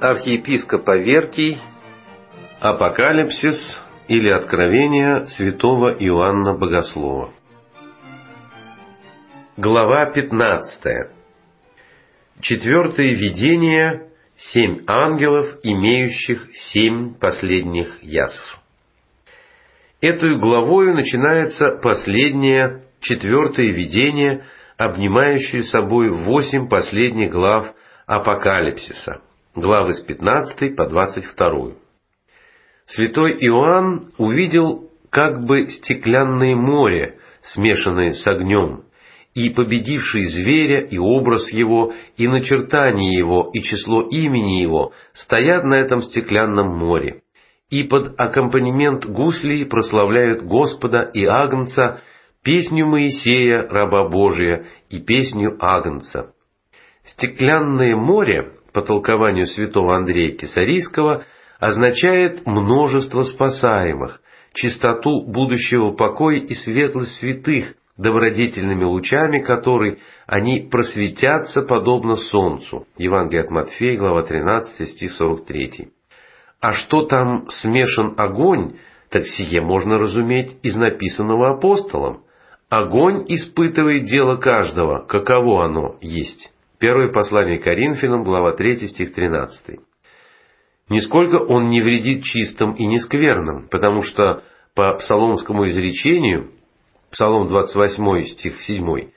Архиепископ Аверкий Апокалипсис или Откровение святого Иоанна Богослова Глава 15 Четвертое видение Семь ангелов, имеющих семь последних язв. Этой главою начинается последнее, четвертое видение, обнимающее собой восемь последних глав Апокалипсиса, главы с 15 по 22. Святой Иоанн увидел как бы стеклянное море, смешанное с огнем, и победивший зверя, и образ его, и начертание его, и число имени его стоят на этом стеклянном море. И под аккомпанемент гуслей прославляют Господа и Агнца, песню Моисея, раба Божия, и песню Агнца. Стеклянное море, по толкованию святого Андрея Кесарийского, означает множество спасаемых, чистоту будущего покоя и светлость святых, добродетельными лучами которой они просветятся подобно солнцу. Евангелие от Матфея, глава 13, стих 43. А что там смешан огонь, так сие можно разуметь из написанного апостолом. Огонь испытывает дело каждого, каково оно есть. Первое послание Коринфянам, глава 3, стих 13. Нисколько он не вредит чистым и нескверным, потому что по псаломскому изречению Псалом 28, стих 7,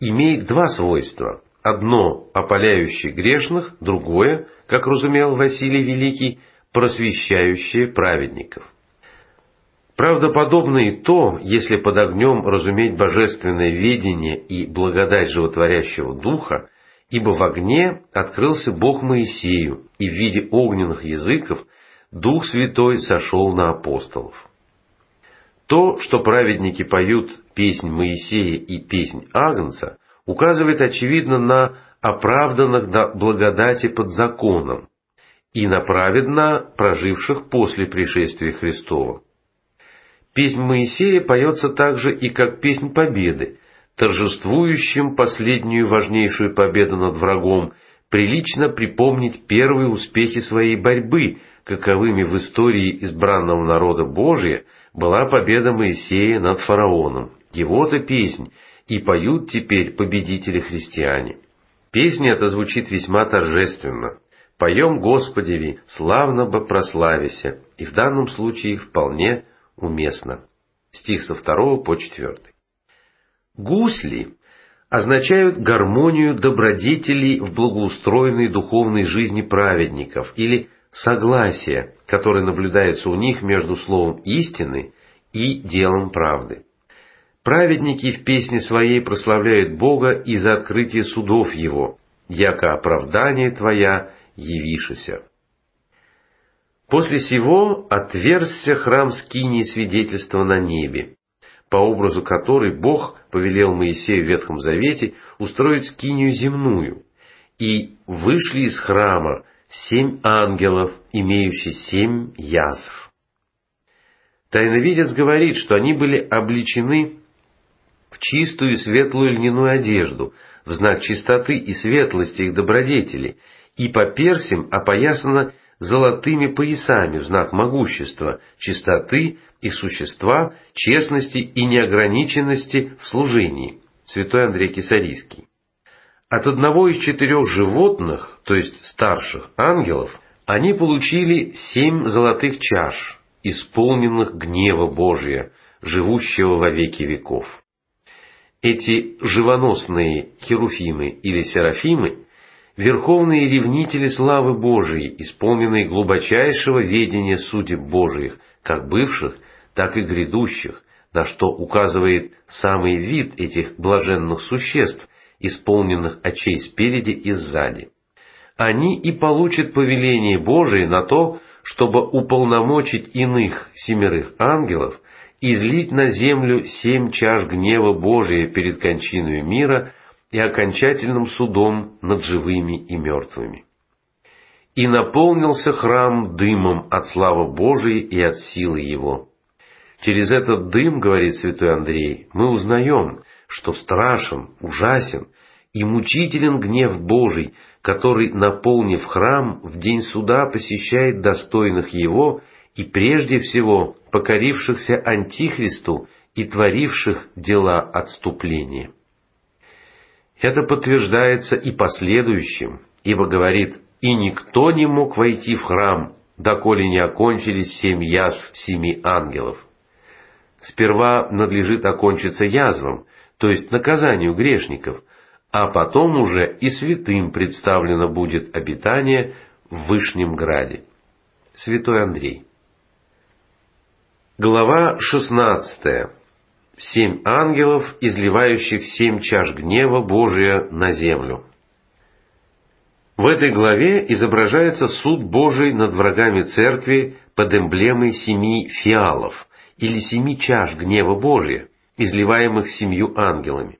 имеет два свойства. Одно – опаляющее грешных, другое, как разумел Василий Великий, просвещающее праведников. Правдоподобно и то, если под огнем разуметь божественное ведение и благодать животворящего духа, ибо в огне открылся Бог Моисею, и в виде огненных языков Дух Святой сошел на апостолов. То, что праведники поют песнь Моисея и песнь Агнца, указывает очевидно на оправданных до благодати под законом и на праведно проживших после пришествия Христова. Песнь Моисея поется также и как песнь победы, торжествующим последнюю важнейшую победу над врагом, прилично припомнить первые успехи своей борьбы, каковыми в истории избранного народа Божия – была победа Моисея над фараоном. Его-то песнь и поют теперь победители-христиане. Песня эта звучит весьма торжественно. «Поем Господеви, славно бы прославися», и в данном случае вполне уместно. Стих со второго по четвертый. Гусли означают гармонию добродетелей в благоустроенной духовной жизни праведников или согласие, которое наблюдается у них между словом истины и делом правды. Праведники в песне своей прославляют Бога из-за открытия судов Его, яко оправдание Твоя явишися. После сего отверзся храм скинии свидетельства на небе, по образу которой Бог повелел Моисею в Ветхом Завете устроить скинию земную, и вышли из храма семь ангелов, имеющие семь язв. Тайновидец говорит, что они были обличены в чистую и светлую льняную одежду, в знак чистоты и светлости их добродетели, и по персям опоясано золотыми поясами в знак могущества, чистоты их существа, честности и неограниченности в служении. Святой Андрей Кисарийский. От одного из четырех животных, то есть старших ангелов, они получили семь золотых чаш, исполненных гнева Божия, живущего во веки веков. Эти живоносные херуфимы или серафимы – верховные ревнители славы Божией, исполненные глубочайшего ведения судеб Божиих, как бывших, так и грядущих, на что указывает самый вид этих блаженных существ, исполненных очей спереди и сзади. Они и получат повеление Божие на то, чтобы уполномочить иных семерых ангелов излить на землю семь чаш гнева Божия перед кончиной мира и окончательным судом над живыми и мертвыми. И наполнился храм дымом от славы Божией и от силы его. Через этот дым, говорит святой Андрей, мы узнаем, что страшен, ужасен и мучителен гнев Божий, который, наполнив храм, в день суда посещает достойных его и прежде всего покорившихся Антихристу и творивших дела отступления. Это подтверждается и последующим, ибо говорит, «И никто не мог войти в храм, доколе не окончились семь язв семи ангелов». Сперва надлежит окончиться язвам, то есть наказанию грешников, а потом уже и святым представлено будет обитание в Вышнем Граде. Святой Андрей. Глава 16. Семь ангелов, изливающих семь чаш гнева Божия на землю. В этой главе изображается суд Божий над врагами церкви под эмблемой семи фиалов или семи чаш гнева Божия, изливаемых семью ангелами.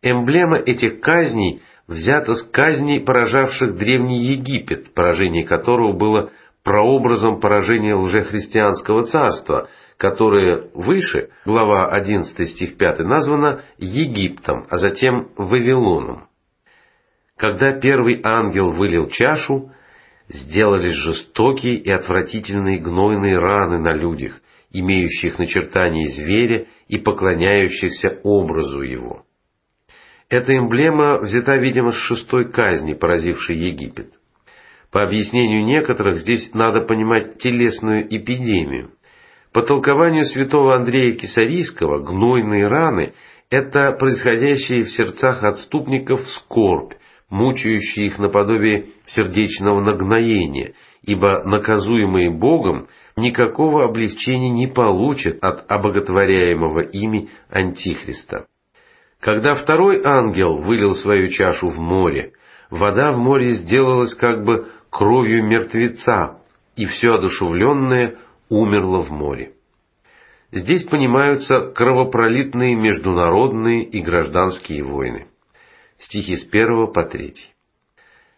Эмблема этих казней взята с казней, поражавших Древний Египет, поражение которого было прообразом поражения лжехристианского царства, которое выше, глава 11 стих 5, названо Египтом, а затем Вавилоном. Когда первый ангел вылил чашу, сделались жестокие и отвратительные гнойные раны на людях, имеющих начертания зверя и поклоняющихся образу его. Эта эмблема взята, видимо, с шестой казни, поразившей Египет. По объяснению некоторых, здесь надо понимать телесную эпидемию. По толкованию святого Андрея Кисарийского, гнойные раны – это происходящие в сердцах отступников скорбь, мучающие их наподобие сердечного нагноения, ибо наказуемые Богом никакого облегчения не получат от обоготворяемого ими Антихриста. Когда второй ангел вылил свою чашу в море, вода в море сделалась как бы кровью мертвеца, и все одушевленное умерло в море. Здесь понимаются кровопролитные международные и гражданские войны. Стихи с первого по третий.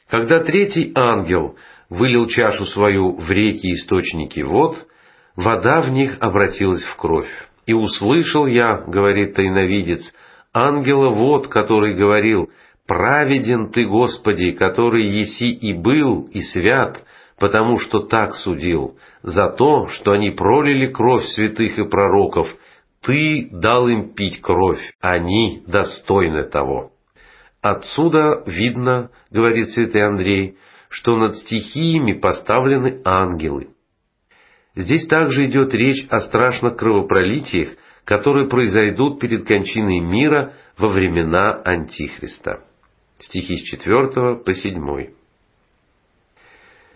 Когда третий ангел вылил чашу свою в реки источники вод, вода в них обратилась в кровь. И услышал я, говорит тайновидец, ангела вот, который говорил, «Праведен ты, Господи, который еси и был, и свят, потому что так судил, за то, что они пролили кровь святых и пророков, ты дал им пить кровь, они достойны того». Отсюда видно, говорит святый Андрей, что над стихиями поставлены ангелы. Здесь также идет речь о страшных кровопролитиях, которые произойдут перед кончиной мира во времена Антихриста. Стихи с 4 по 7.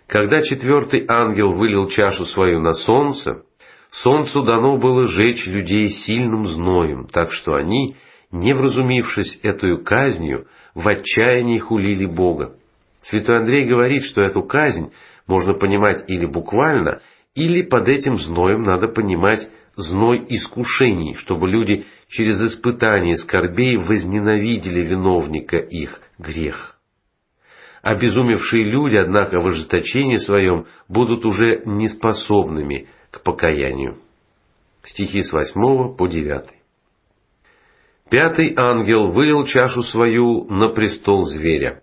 Когда четвертый ангел вылил чашу свою на солнце, солнцу дано было жечь людей сильным зноем, так что они, не вразумившись эту казнью, в отчаянии хулили Бога. Святой Андрей говорит, что эту казнь можно понимать или буквально, или под этим зноем надо понимать зной искушений, чтобы люди через испытание скорбей возненавидели виновника их грех. Обезумевшие люди, однако, в ожесточении своем будут уже неспособными к покаянию. Стихи с 8 по 9. Пятый ангел вылил чашу свою на престол зверя,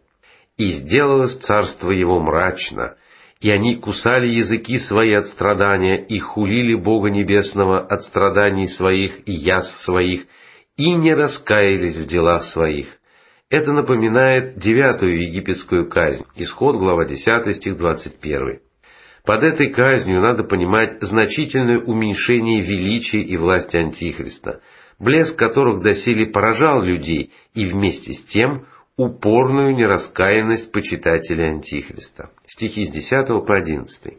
и сделалось царство его мрачно, и они кусали языки свои от страдания и хулили Бога Небесного от страданий своих и язв своих, и не раскаялись в делах своих. Это напоминает девятую египетскую казнь, исход глава 10 стих 21. Под этой казнью надо понимать значительное уменьшение величия и власти Антихриста, блеск которых доселе поражал людей и вместе с тем упорную нераскаянность почитателей Антихриста. Стихи с 10 по 11.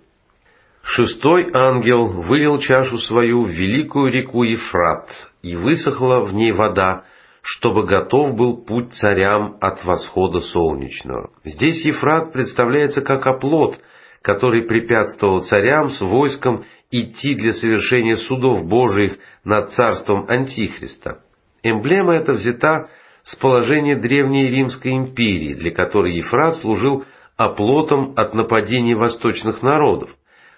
Шестой ангел вылил чашу свою в великую реку Ефрат, и высохла в ней вода, чтобы готов был путь царям от восхода солнечного. Здесь Ефрат представляется как оплот, который препятствовал царям с войском идти для совершения судов Божиих над царством Антихриста. Эмблема эта взята с положения Древней Римской империи, для которой Ефрат служил оплотом от нападений восточных народов.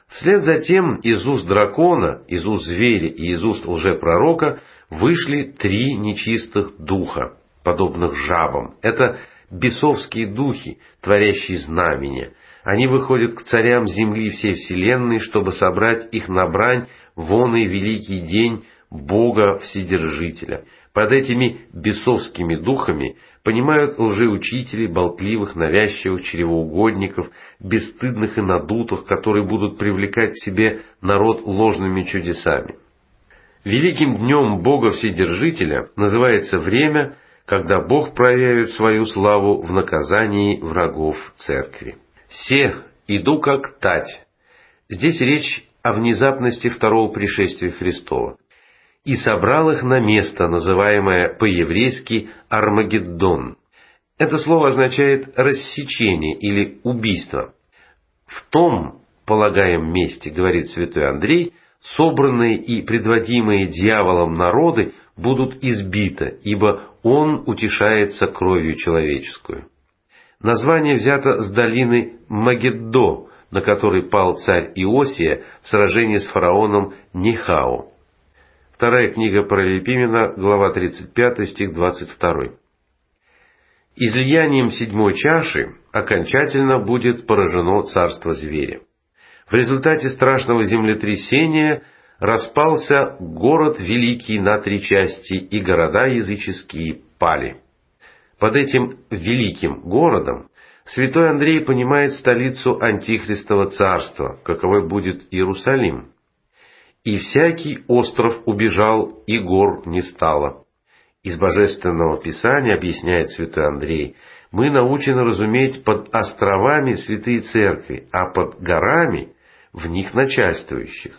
Вслед за тем из уст дракона, из уст зверя и из уст лжепророка вышли три нечистых духа, подобных жабам. Это бесовские духи, творящие знамения. Они выходят к царям земли всей вселенной, чтобы собрать их на брань вон и великий день Бога Вседержителя. Под этими бесовскими духами понимают лжеучителей, болтливых, навязчивых, чревоугодников, бесстыдных и надутых, которые будут привлекать к себе народ ложными чудесами. Великим днем Бога Вседержителя называется время, когда Бог проявит свою славу в наказании врагов церкви. «Се, иду как тать». Здесь речь о внезапности второго пришествия Христова. «И собрал их на место, называемое по-еврейски Армагеддон». Это слово означает «рассечение» или «убийство». В том, полагаем месте, говорит святой Андрей, собранные и предводимые дьяволом народы будут избиты, ибо он утешается кровью человеческую. Название взято с долины Магеддо, на которой пал царь Иосия в сражении с фараоном Нихао. Вторая книга Паралипимена, глава 35, стих 22. Излиянием седьмой чаши окончательно будет поражено царство зверя. В результате страшного землетрясения распался город великий на три части, и города языческие пали. Под этим великим городом святой Андрей понимает столицу Антихристова царства, каковой будет Иерусалим. «И всякий остров убежал, и гор не стало». Из Божественного Писания, объясняет святой Андрей, мы научены разуметь под островами святые церкви, а под горами в них начальствующих.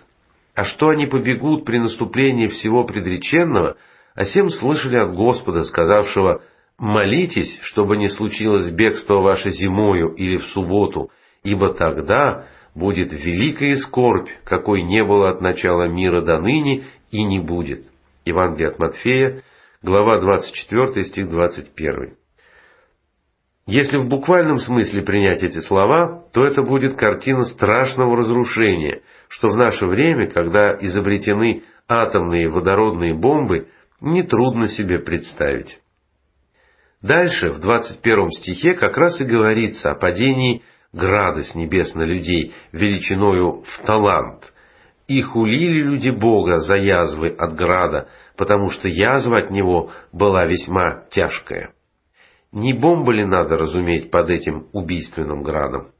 А что они побегут при наступлении всего предреченного, о сем слышали от Господа, сказавшего «Молитесь, чтобы не случилось бегство ваше зимою или в субботу, ибо тогда будет великая скорбь, какой не было от начала мира до ныне и не будет». Евангелие от Матфея, глава 24, стих 21. Если в буквальном смысле принять эти слова, то это будет картина страшного разрушения, что в наше время, когда изобретены атомные водородные бомбы, нетрудно себе представить. Дальше, в 21 стихе, как раз и говорится о падении града с небес на людей величиною в талант. И хулили люди Бога за язвы от града, потому что язва от него была весьма тяжкая. Не бомба ли надо разуметь под этим убийственным градом?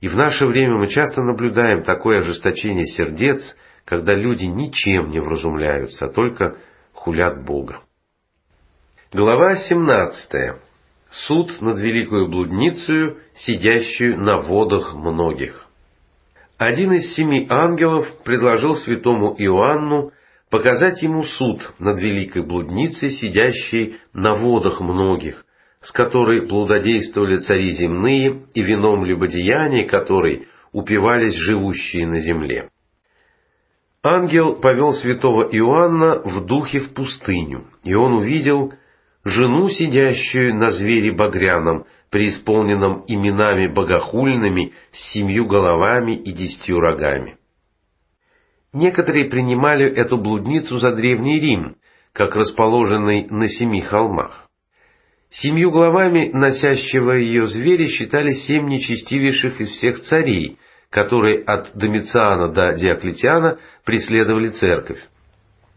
И в наше время мы часто наблюдаем такое ожесточение сердец, когда люди ничем не вразумляются, а только хулят Бога. Глава 17. Суд над великою блудницею, сидящую на водах многих. Один из семи ангелов предложил святому Иоанну показать ему суд над великой блудницей, сидящей на водах многих, с которой блудодействовали цари земные и вином любодеяния которой упивались живущие на земле. Ангел повел святого Иоанна в духе в пустыню, и он увидел жену, сидящую на звере багряном, преисполненном именами богохульными, с семью головами и десятью рогами. Некоторые принимали эту блудницу за Древний Рим, как расположенный на семи холмах. Семью главами носящего ее зверя считали семь нечестивейших из всех царей, которые от Домициана до Диоклетиана преследовали церковь.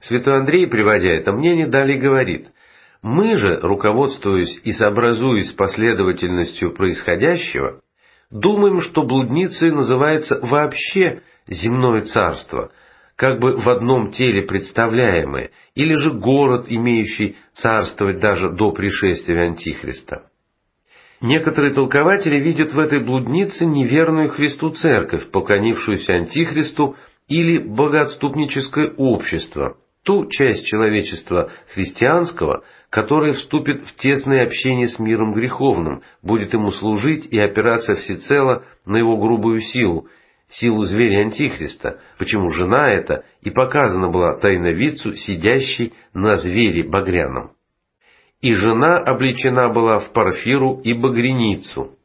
Святой Андрей, приводя это мнение, далее говорит, «Мы же, руководствуясь и сообразуясь последовательностью происходящего, думаем, что блудницей называется вообще земное царство – как бы в одном теле представляемое, или же город, имеющий царствовать даже до пришествия Антихриста. Некоторые толкователи видят в этой блуднице неверную Христу церковь, поклонившуюся Антихристу, или богоотступническое общество, ту часть человечества христианского, которая вступит в тесное общение с миром греховным, будет ему служить и опираться всецело на его грубую силу, силу зверя Антихриста, почему жена эта и показана была тайновицу, сидящей на звере багряном. И жена обличена была в парфиру и багряницу.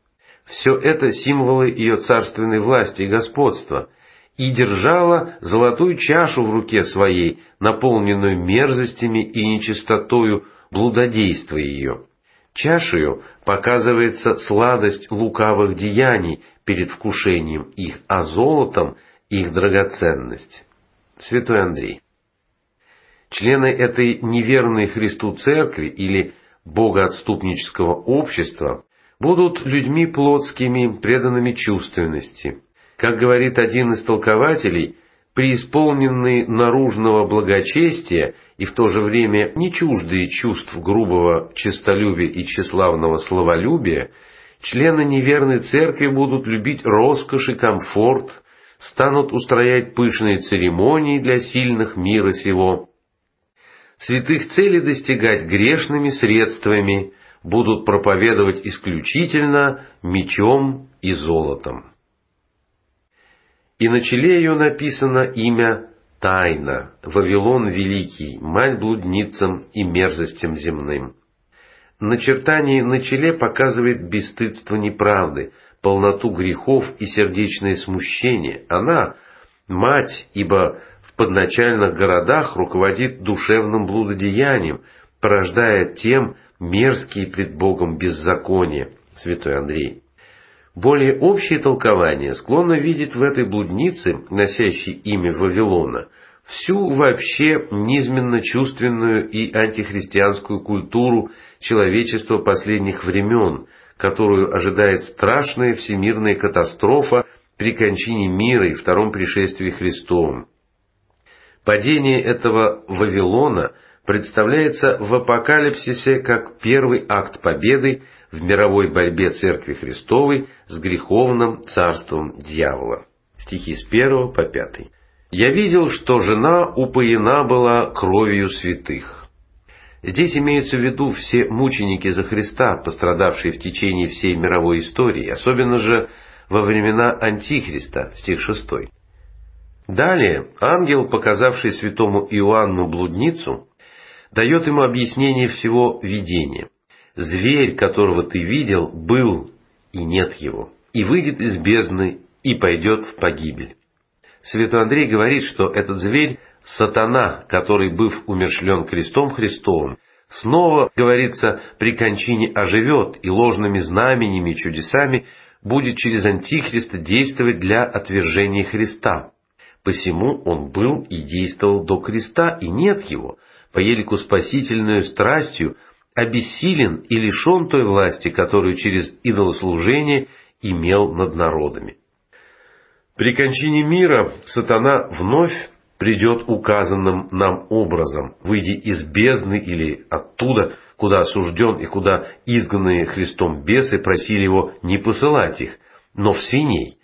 Все это символы ее царственной власти и господства, и держала золотую чашу в руке своей, наполненную мерзостями и нечистотою блудодейства ее. Чашею показывается сладость лукавых деяний перед вкушением их, а золотом их драгоценность. Святой Андрей. Члены этой неверной Христу церкви или богоотступнического общества будут людьми плотскими, преданными чувственности. Как говорит один из толкователей, преисполненные наружного благочестия и в то же время не чуждые чувств грубого честолюбия и тщеславного словолюбия, члены неверной церкви будут любить роскошь и комфорт, станут устроять пышные церемонии для сильных мира сего, святых целей достигать грешными средствами, будут проповедовать исключительно мечом и золотом. И на челе ее написано имя Тайна, Вавилон Великий, мать блудницам и мерзостям земным. Начертание на челе показывает бесстыдство неправды, полноту грехов и сердечное смущение. Она – мать, ибо в подначальных городах руководит душевным блудодеянием, порождая тем мерзкие пред Богом беззакония, святой Андрей. Более общее толкование склонно видеть в этой блуднице, носящей имя Вавилона, всю вообще низменно чувственную и антихристианскую культуру человечества последних времен, которую ожидает страшная всемирная катастрофа при кончине мира и втором пришествии Христовом. Падение этого Вавилона представляется в Апокалипсисе как первый акт победы в мировой борьбе Церкви Христовой с греховным царством дьявола. Стихи с 1 по 5. «Я видел, что жена упоена была кровью святых». Здесь имеются в виду все мученики за Христа, пострадавшие в течение всей мировой истории, особенно же во времена Антихриста, стих 6. Далее ангел, показавший святому Иоанну блудницу, дает ему объяснение всего видения. Зверь, которого ты видел, был и нет его, и выйдет из бездны и пойдет в погибель. Святой Андрей говорит, что этот зверь – сатана, который, быв умершлен крестом Христовым, снова, говорится, при кончине оживет и ложными знаменями и чудесами будет через Антихриста действовать для отвержения Христа. Посему он был и действовал до креста, и нет его, по елику спасительную страстью, обессилен и лишен той власти, которую через идолослужение имел над народами. При кончине мира сатана вновь придет указанным нам образом, выйдя из бездны или оттуда, куда осужден и куда изгнанные Христом бесы просили его не посылать их, но в свиней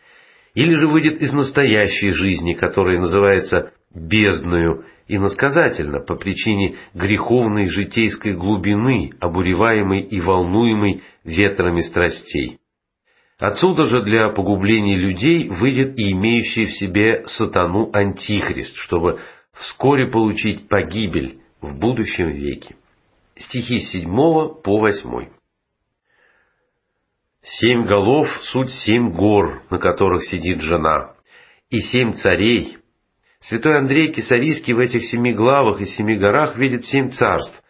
или же выйдет из настоящей жизни, которая называется бездною, иносказательно по причине греховной житейской глубины, обуреваемой и волнуемой ветрами страстей. Отсюда же для погубления людей выйдет и имеющий в себе сатану антихрист, чтобы вскоре получить погибель в будущем веке. Стихи с 7 по 8. Семь голов — суть семь гор, на которых сидит жена, и семь царей. Святой Андрей Кисарийский в этих семи главах и семи горах видит семь царств,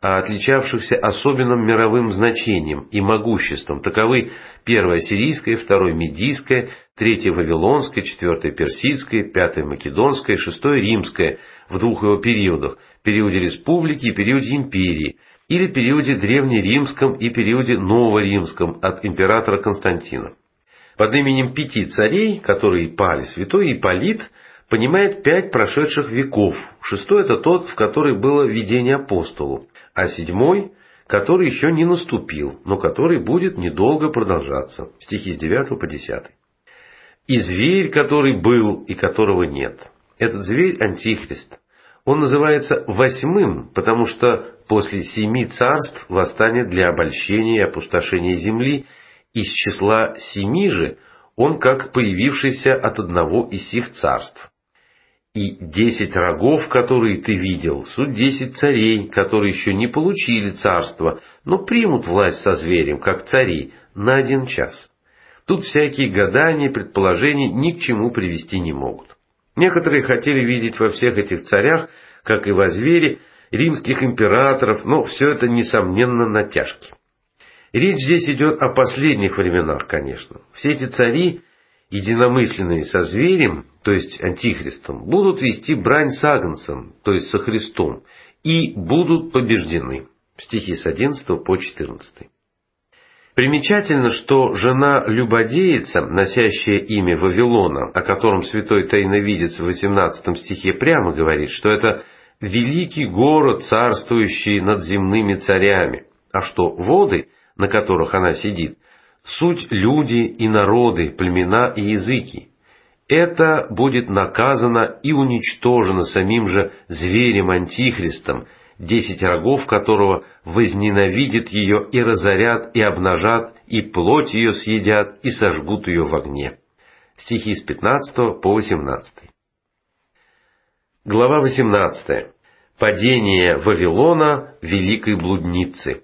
отличавшихся особенным мировым значением и могуществом. Таковы первое сирийское, второе медийское, третье вавилонское, четвертое персидское, пятое македонское, шестое римское в двух его периодах, периоде республики и периоде империи – или периоде древнеримском и периоде новоримском от императора Константина. Под именем пяти царей, которые пали, святой Ипполит понимает пять прошедших веков. Шестой – это тот, в который было видение апостолу, а седьмой – который еще не наступил, но который будет недолго продолжаться. Стихи с 9 по 10. И зверь, который был и которого нет. Этот зверь – антихрист. Он называется восьмым, потому что после семи царств восстанет для обольщения и опустошения земли, из числа семи же он как появившийся от одного из сих царств. И десять рогов, которые ты видел, суть десять царей, которые еще не получили царство, но примут власть со зверем, как цари, на один час. Тут всякие гадания, предположения ни к чему привести не могут. Некоторые хотели видеть во всех этих царях, как и во звере, римских императоров, но все это, несомненно, натяжки. Речь здесь идет о последних временах, конечно. Все эти цари, единомысленные со зверем, то есть антихристом, будут вести брань с Агнцем, то есть со Христом, и будут побеждены. Стихи с 11 по 14. Примечательно, что жена Любодеица, носящая имя Вавилона, о котором святой тайновидец в 18 стихе прямо говорит, что это великий город, царствующий над земными царями, а что воды, на которых она сидит, суть люди и народы, племена и языки. Это будет наказано и уничтожено самим же зверем-антихристом, десять рогов которого возненавидят ее и разорят, и обнажат, и плоть ее съедят, и сожгут ее в огне. Стихи с 15 по 18. Глава 18. Падение Вавилона, великой блудницы.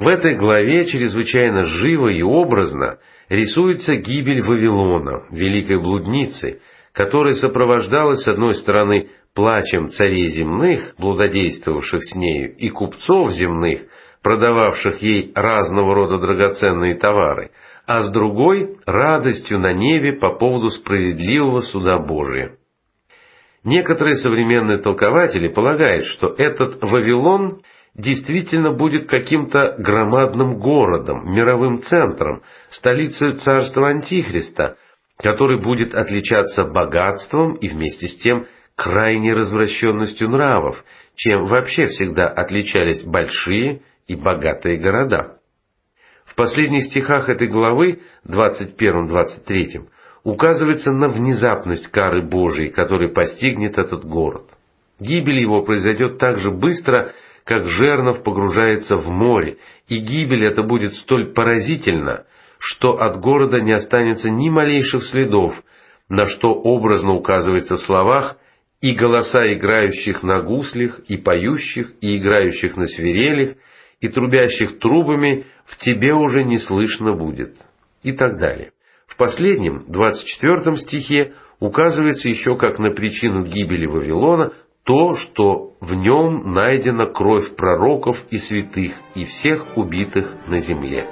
В этой главе чрезвычайно живо и образно рисуется гибель Вавилона, великой блудницы, которая сопровождалась с одной стороны плачем царей земных, блудодействовавших с нею, и купцов земных, продававших ей разного рода драгоценные товары, а с другой – радостью на небе по поводу справедливого суда Божия. Некоторые современные толкователи полагают, что этот Вавилон действительно будет каким-то громадным городом, мировым центром, столицей царства Антихриста, который будет отличаться богатством и вместе с тем крайней развращенностью нравов, чем вообще всегда отличались большие и богатые города. В последних стихах этой главы, 21-23, указывается на внезапность кары Божией, которая постигнет этот город. Гибель его произойдет так же быстро, как жернов погружается в море, и гибель эта будет столь поразительна, что от города не останется ни малейших следов, на что образно указывается в словах и голоса играющих на гуслях, и поющих, и играющих на свирелях, и трубящих трубами в тебе уже не слышно будет. И так далее. В последнем, 24 стихе, указывается еще как на причину гибели Вавилона то, что в нем найдена кровь пророков и святых и всех убитых на земле.